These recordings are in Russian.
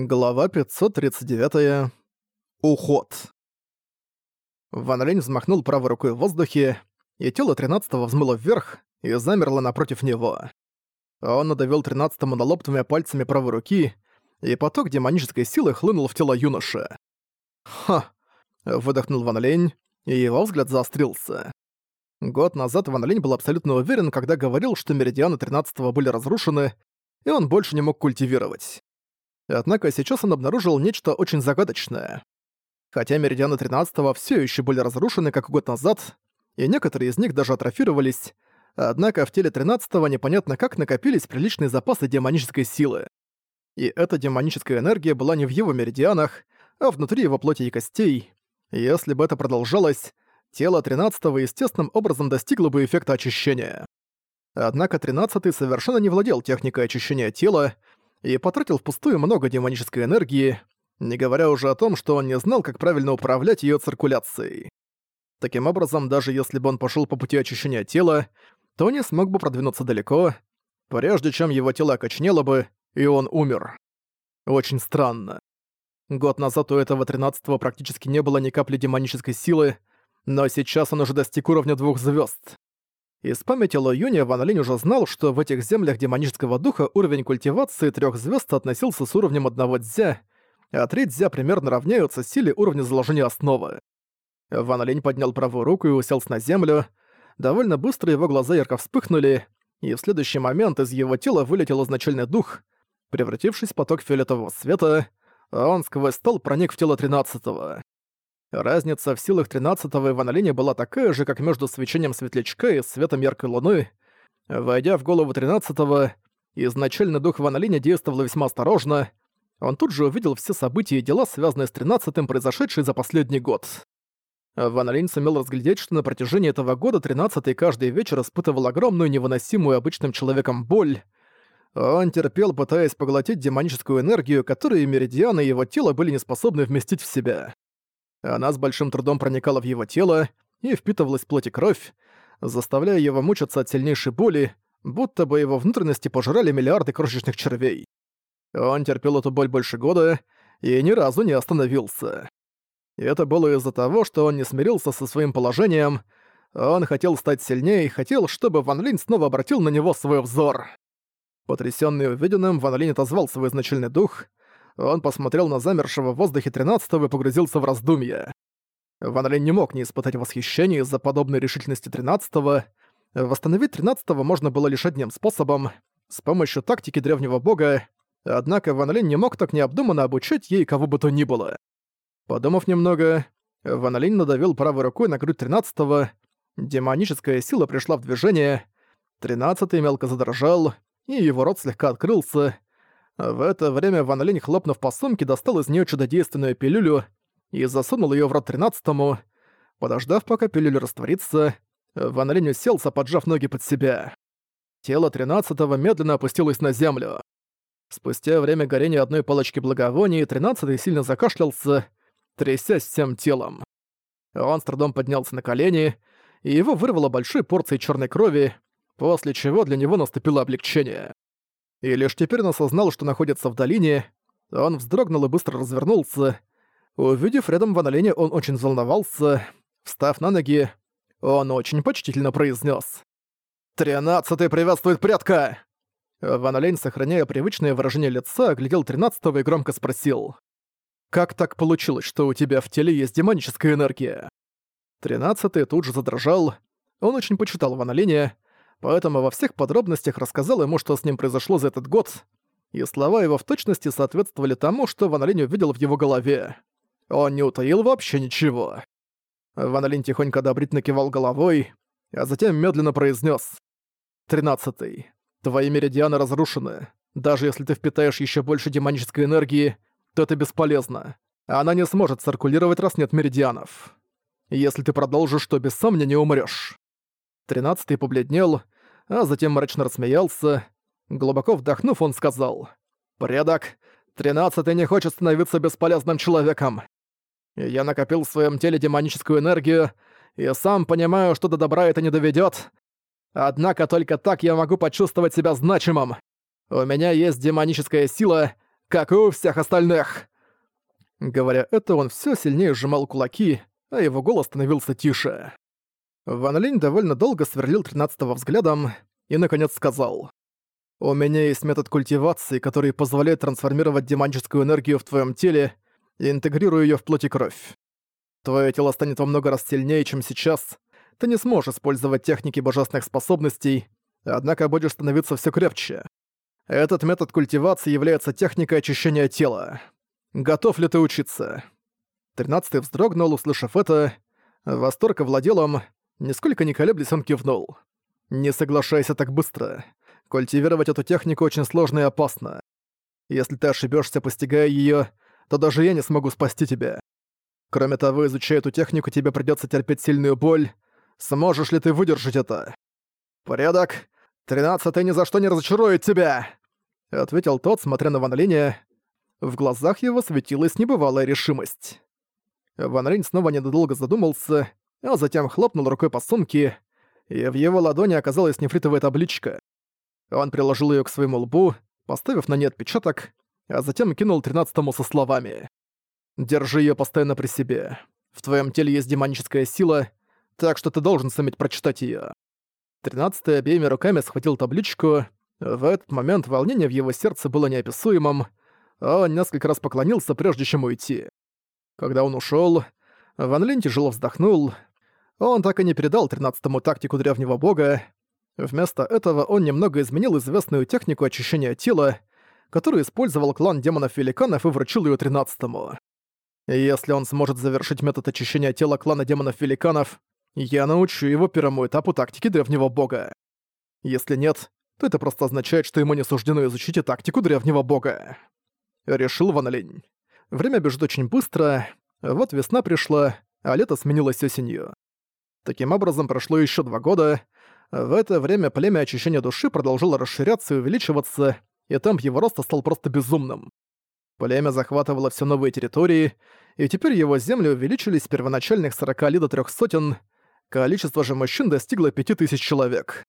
Глава 539. Уход. Ван Лень взмахнул правой рукой в воздухе, и тело тринадцатого взмыло вверх и замерло напротив него. Он надавил тринадцатому на лоб двумя пальцами правой руки, и поток демонической силы хлынул в тело юноши. «Ха!» — выдохнул Ван Лень, и его взгляд заострился. Год назад Ван Лень был абсолютно уверен, когда говорил, что меридианы тринадцатого были разрушены, и он больше не мог культивировать. Однако сейчас он обнаружил нечто очень загадочное. Хотя меридианы 13-го все еще были разрушены как год назад, и некоторые из них даже атрофировались, однако в теле 13-го непонятно как накопились приличные запасы демонической силы. И эта демоническая энергия была не в его меридианах, а внутри его плоти и костей. Если бы это продолжалось, тело 13-го естественным образом достигло бы эффекта очищения. Однако 13-й совершенно не владел техникой очищения тела, и потратил впустую много демонической энергии, не говоря уже о том, что он не знал, как правильно управлять её циркуляцией. Таким образом, даже если бы он пошёл по пути очищения тела, то не смог бы продвинуться далеко, прежде чем его тело окоченело бы, и он умер. Очень странно. Год назад у этого тринадцатого практически не было ни капли демонической силы, но сейчас он уже достиг уровня двух звёзд. Из памяти Ло Юня Ван Линь уже знал, что в этих землях демонического духа уровень культивации трех звезд относился с уровнем одного дзя, а три дзя примерно равняются силе уровня заложения основы. Ван Линь поднял правую руку и уселся на землю. Довольно быстро его глаза ярко вспыхнули, и в следующий момент из его тела вылетел изначальный дух, превратившись в поток фиолетового света, а он сквозь стол проник в тело тринадцатого. Разница в силах 13-го и Ван была такая же, как между свечением светлячка и светом яркой луны. Войдя в голову 13-го, изначальный дух Ван действовал весьма осторожно. Он тут же увидел все события и дела, связанные с 13-м, произошедшие за последний год. Ван сумел разглядеть, что на протяжении этого года 13-й каждый вечер испытывал огромную невыносимую обычным человеком боль. Он терпел, пытаясь поглотить демоническую энергию, которую меридианы его тела были не способны вместить в себя. Она с большим трудом проникала в его тело и впитывалась в плоть и кровь, заставляя его мучиться от сильнейшей боли, будто бы его внутренности пожирали миллиарды крошечных червей. Он терпел эту боль больше года и ни разу не остановился. И это было из-за того, что он не смирился со своим положением, он хотел стать сильнее и хотел, чтобы Ван Линь снова обратил на него свой взор. Потрясённый увиденным, Ван Линь отозвал свой изначальный дух — он посмотрел на замершего в воздухе тринадцатого и погрузился в раздумья. Ван Линь не мог не испытать восхищения из-за подобной решительности тринадцатого. Восстановить тринадцатого можно было лишь одним способом — с помощью тактики древнего бога, однако Ван Линь не мог так необдуманно обучать ей кого бы то ни было. Подумав немного, Ван Линь надавил правой рукой на грудь тринадцатого, демоническая сила пришла в движение, тринадцатый мелко задрожал, и его рот слегка открылся, в это время Ван Линь, хлопнув по сумке, достал из нее чудодейственную пилюлю и засунул ее в рот тринадцатому. Подождав, пока пилюля растворится, Ван Линь уселся, поджав ноги под себя. Тело тринадцатого медленно опустилось на землю. Спустя время горения одной палочки благовоний, тринадцатый сильно закашлялся, трясясь всем телом. Он с трудом поднялся на колени, и его вырвало большой порцией черной крови, после чего для него наступило облегчение. И лишь теперь он осознал, что находится в долине, он вздрогнул и быстро развернулся. Увидев рядом Ван Оленя, он очень взволновался. Встав на ноги, он очень почтительно произнес: «Тринадцатый приветствует предка!» Ван Олень, сохраняя привычное выражение лица, оглядел тринадцатого и громко спросил. «Как так получилось, что у тебя в теле есть демоническая энергия?» Тринадцатый тут же задрожал. Он очень почитал Ван Оленя, поэтому во всех подробностях рассказал ему, что с ним произошло за этот год, и слова его в точности соответствовали тому, что Ван Линь увидел в его голове. Он не утаил вообще ничего. Ван Линь тихонько одобрительно кивал головой, а затем медленно произнес: «Тринадцатый. Твои меридианы разрушены. Даже если ты впитаешь еще больше демонической энергии, то это бесполезно. Она не сможет циркулировать, раз нет меридианов. Если ты продолжишь, то без сомнения умрёшь. Тринадцатый побледнел, а затем мрачно рассмеялся. Глубоко вдохнув, он сказал. «Предок, тринадцатый не хочет становиться бесполезным человеком. Я накопил в своем теле демоническую энергию, и сам понимаю, что до добра это не доведет. Однако только так я могу почувствовать себя значимым. У меня есть демоническая сила, как и у всех остальных!» Говоря это, он все сильнее сжимал кулаки, а его голос становился тише. Ван Линь довольно долго сверлил тринадцатого взглядом и, наконец, сказал. «У меня есть метод культивации, который позволяет трансформировать демоническую энергию в твоем теле и интегрирую ее в плоть и кровь. Твое тело станет во много раз сильнее, чем сейчас. Ты не сможешь использовать техники божественных способностей, однако будешь становиться все крепче. Этот метод культивации является техникой очищения тела. Готов ли ты учиться?» Тринадцатый вздрогнул, услышав это. Восторг овладел им. Нисколько не колеблясь, он кивнул. «Не соглашайся так быстро. Культивировать эту технику очень сложно и опасно. Если ты ошибешься, постигая ее, то даже я не смогу спасти тебя. Кроме того, изучая эту технику, тебе придется терпеть сильную боль. Сможешь ли ты выдержать это?» «Порядок. Тринадцатый ни за что не разочарует тебя!» Ответил тот, смотря на Ван Линя. В глазах его светилась небывалая решимость. Ван Линь снова недолго задумался, а затем хлопнул рукой по сумке, и в его ладони оказалась нефритовая табличка. Он приложил ее к своему лбу, поставив на ней отпечаток, а затем кинул тринадцатому со словами. «Держи ее постоянно при себе. В твоем теле есть демоническая сила, так что ты должен суметь прочитать ее. Тринадцатый обеими руками схватил табличку. В этот момент волнение в его сердце было неописуемым. Он несколько раз поклонился, прежде чем уйти. Когда он ушел, Ван Линь тяжело вздохнул. Он так и не передал тринадцатому тактику древнего бога. Вместо этого он немного изменил известную технику очищения тела, которую использовал клан демонов-великанов и вручил ее тринадцатому. Если он сможет завершить метод очищения тела клана демонов-великанов, я научу его первому этапу тактики древнего бога. Если нет, то это просто означает, что ему не суждено изучить и тактику древнего бога. Решил Ван Линь. Время бежит очень быстро, вот весна пришла, а лето сменилось осенью. Таким образом, прошло еще два года. В это время племя очищения души продолжило расширяться и увеличиваться, и темп его роста стал просто безумным. Племя захватывало все новые территории, и теперь его земли увеличились с первоначальных 40 ли до трех сотен, количество же мужчин достигло 5000 человек.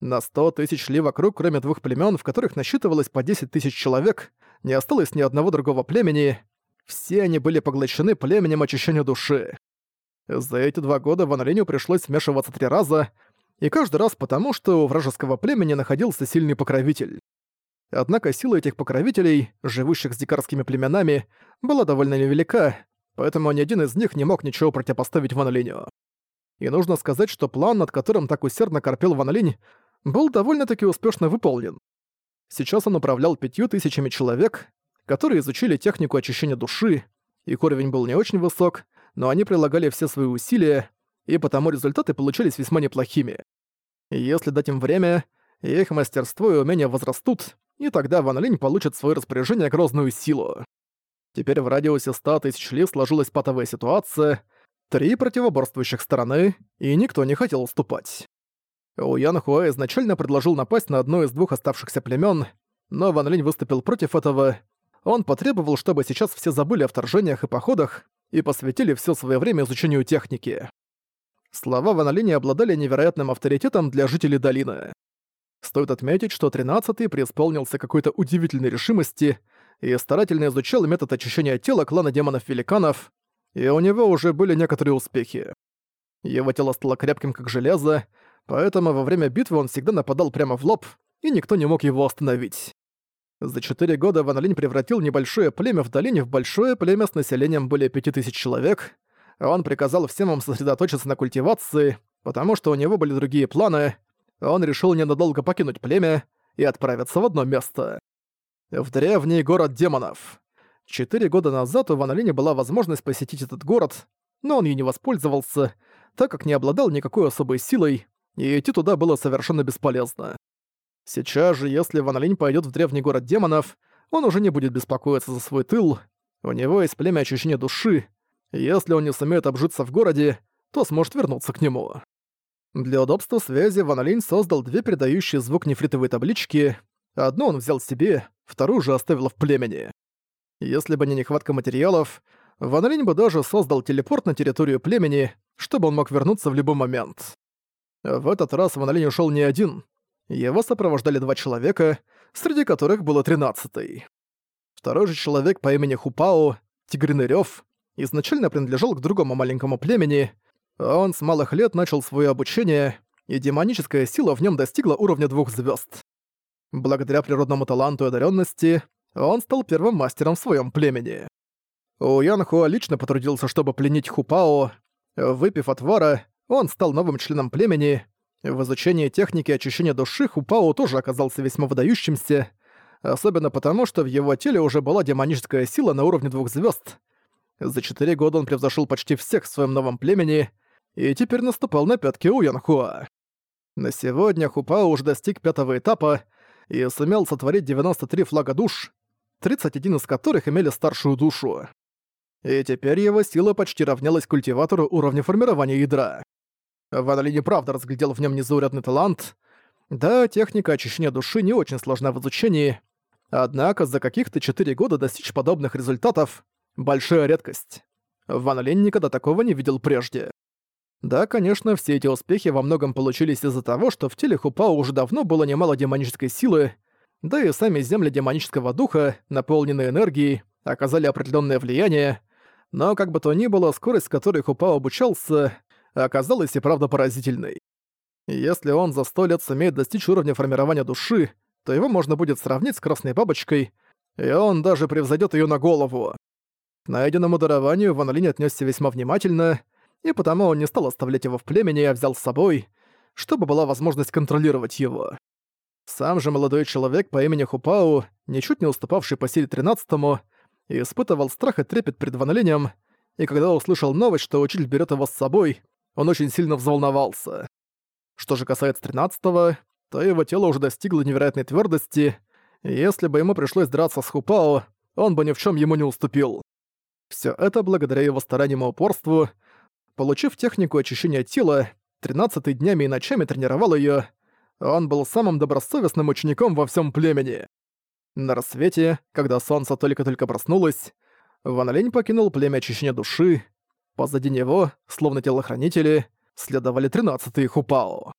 На 100 тысяч ли вокруг, кроме двух племен, в которых насчитывалось по 10 тысяч человек, не осталось ни одного другого племени, все они были поглощены племенем очищения души. За эти два года Ван Линю пришлось вмешиваться три раза, и каждый раз потому, что у вражеского племени находился сильный покровитель. Однако сила этих покровителей, живущих с дикарскими племенами, была довольно невелика, поэтому ни один из них не мог ничего противопоставить Ван Линю. И нужно сказать, что план, над которым так усердно корпел Ван Линь, был довольно-таки успешно выполнен. Сейчас он управлял пятью тысячами человек, которые изучили технику очищения души, их уровень был не очень высок, но они прилагали все свои усилия, и потому результаты получались весьма неплохими. если дать им время, их мастерство и умения возрастут, и тогда Ван Линь получит в свое распоряжение грозную силу. Теперь в радиусе 100 тысяч ли сложилась патовая ситуация, три противоборствующих стороны, и никто не хотел уступать. У Ян Хуа изначально предложил напасть на одно из двух оставшихся племен, но Ван Линь выступил против этого. Он потребовал, чтобы сейчас все забыли о вторжениях и походах и посвятили все свое время изучению техники. Слова Ван Линя обладали невероятным авторитетом для жителей долины. Стоит отметить, что 13-й преисполнился какой-то удивительной решимости и старательно изучал метод очищения тела клана демонов-великанов, и у него уже были некоторые успехи. Его тело стало крепким как железо, поэтому во время битвы он всегда нападал прямо в лоб, и никто не мог его остановить. За четыре года Ван Линь превратил небольшое племя в долине в большое племя с населением более пяти тысяч человек. Он приказал всем им сосредоточиться на культивации, потому что у него были другие планы, он решил ненадолго покинуть племя и отправиться в одно место. В древний город демонов. Четыре года назад у Ван Линя была возможность посетить этот город, но он ей не воспользовался, так как не обладал никакой особой силой, и идти туда было совершенно бесполезно. Сейчас же, если Ван Линь пойдет в древний город демонов, он уже не будет беспокоиться за свой тыл, у него есть племя очищения души, если он не сумеет обжиться в городе, то сможет вернуться к нему. Для удобства связи Ван Линь создал две передающие звук нефритовые таблички. Одну он взял себе, вторую же оставил в племени. Если бы не нехватка материалов, Ван Линь бы даже создал телепорт на территорию племени, чтобы он мог вернуться в любой момент. В этот раз Ван Линь ушёл не один. Его сопровождали два человека, среди которых было тринадцатый. Второй же человек по имени Хупао, Тигриный Рёв, изначально принадлежал к другому маленькому племени. Он с малых лет начал свое обучение, и демоническая сила в нем достигла уровня двух звезд. Благодаря природному таланту и одаренности он стал первым мастером в своем племени. У Янхуа лично потрудился, чтобы пленить Хупао. Выпив отвара, он стал новым членом племени. В изучении техники очищения души Хупао тоже оказался весьма выдающимся, особенно потому, что в его теле уже была демоническая сила на уровне двух звезд. За четыре года он превзошел почти всех в своем новом племени и теперь наступал на пятки у Янхуа. На сегодня Хупао уже достиг пятого этапа и сумел сотворить 93 флага душ, 31 из которых имели старшую душу и теперь его сила почти равнялась культиватору уровня формирования ядра. Ван Ли правда разглядел в нем незаурядный талант. Да, техника очищения души не очень сложна в изучении, однако за каких-то четыре года достичь подобных результатов — большая редкость. Ван Линь никогда такого не видел прежде. Да, конечно, все эти успехи во многом получились из-за того, что в теле Хупао уже давно было немало демонической силы, да и сами земли демонического духа, наполненные энергией, оказали определенное влияние, но как бы то ни было, скорость, с которой Хупао обучался, оказалась и правда поразительной. Если он за сто лет сумеет достичь уровня формирования души, то его можно будет сравнить с красной бабочкой, и он даже превзойдет ее на голову. К найденному дарованию Ван Линь отнесся весьма внимательно, и потому он не стал оставлять его в племени, а взял с собой, чтобы была возможность контролировать его. Сам же молодой человек по имени Хупау, ничуть не уступавший по силе тринадцатому, испытывал страх и трепет перед Ван и когда услышал новость, что учитель берет его с собой, он очень сильно взволновался. Что же касается тринадцатого, то его тело уже достигло невероятной твердости, и если бы ему пришлось драться с Хупао, он бы ни в чем ему не уступил. Все это благодаря его стараниям и упорству. Получив технику очищения тела, тринадцатый днями и ночами тренировал ее. Он был самым добросовестным учеником во всем племени. На рассвете, когда солнце только-только проснулось, Ван Лень покинул племя очищения души. Позади него, словно телохранители, следовали тринадцатые Хупао.